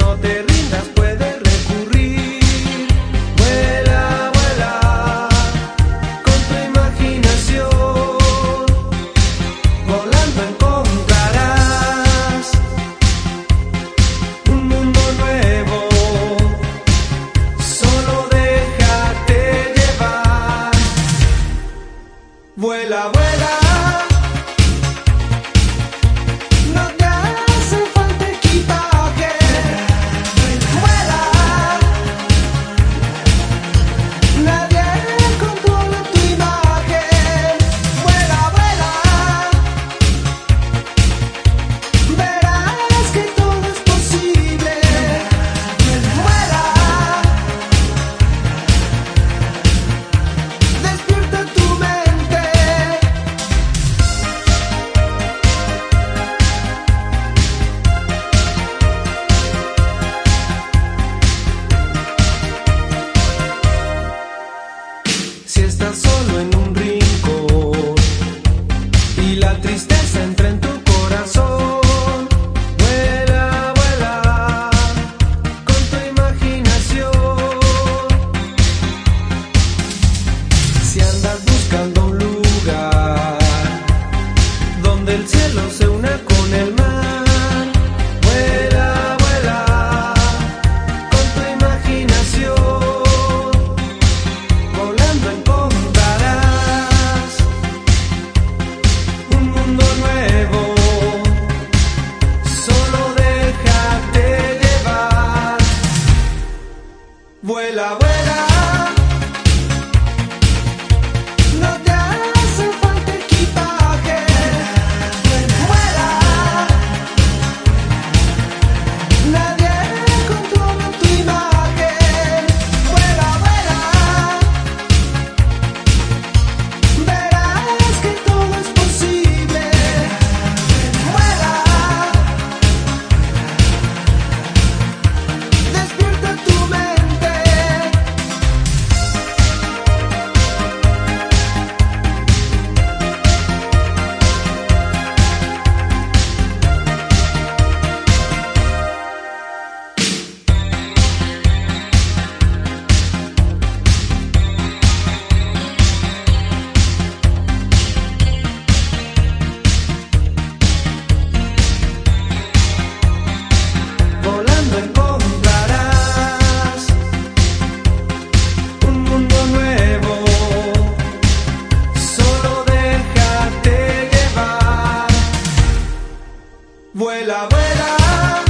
No te rindas, puedes recurrir. Vuela, vuela con tu imaginación. Volando encontrarás un mundo nuevo. Solo déjate llevar. Vuela, vuela. Solo en un rincón y la tristeza entra en tu corazón, vuela, vuela con tu imaginación. Si andas buscando Vuela, vuela. abuela.